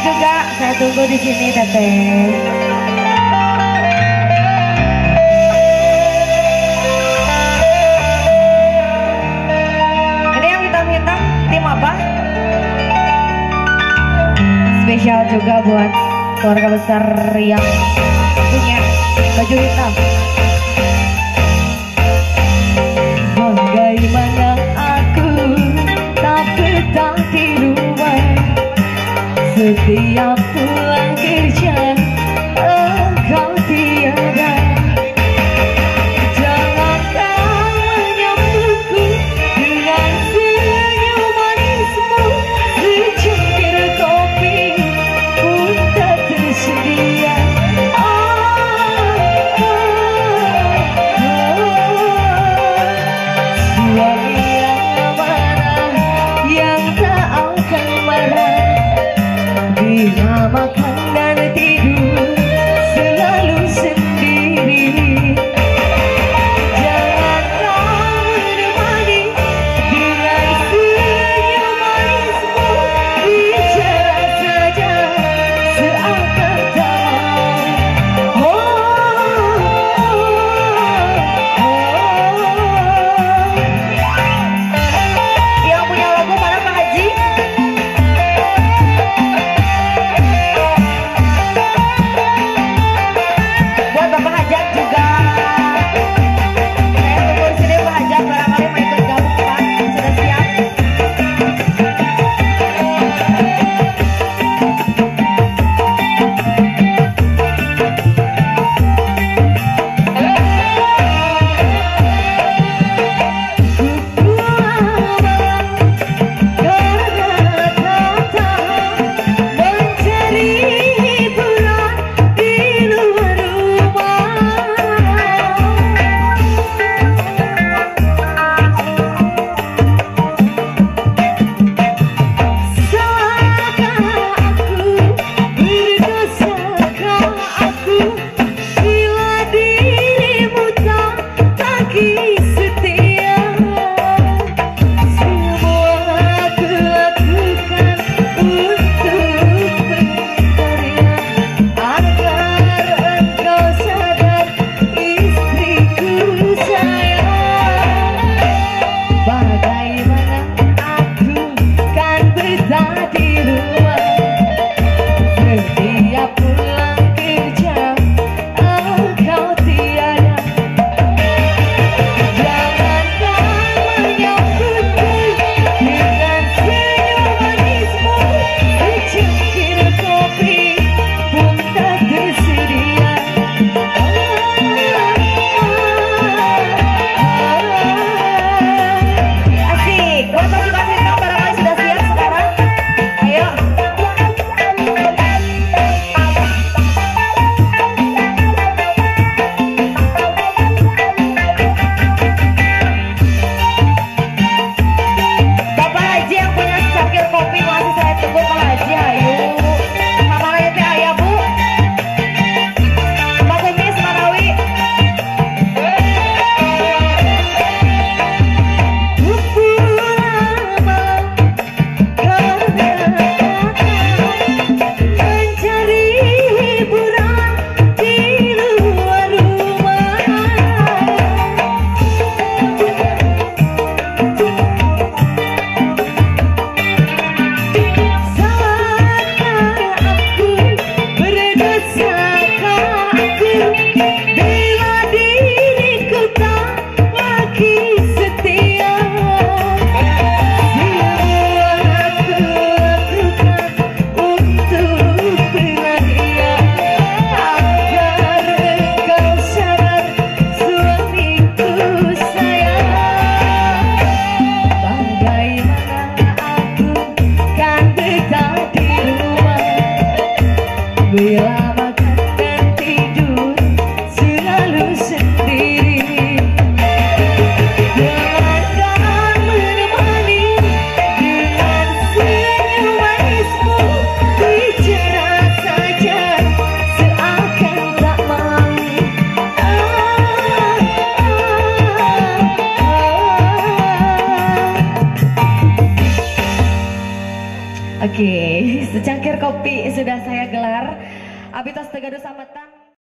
juga saya tunggu di sini teteh. Ini yang hitam-hitam tim apa? Spesial juga buat keluarga besar yang punya baju hitam. Setiap pulang kerja Hare Rama Oke, secangkir kopi sudah saya gelar. Abitas Tegado Samatan.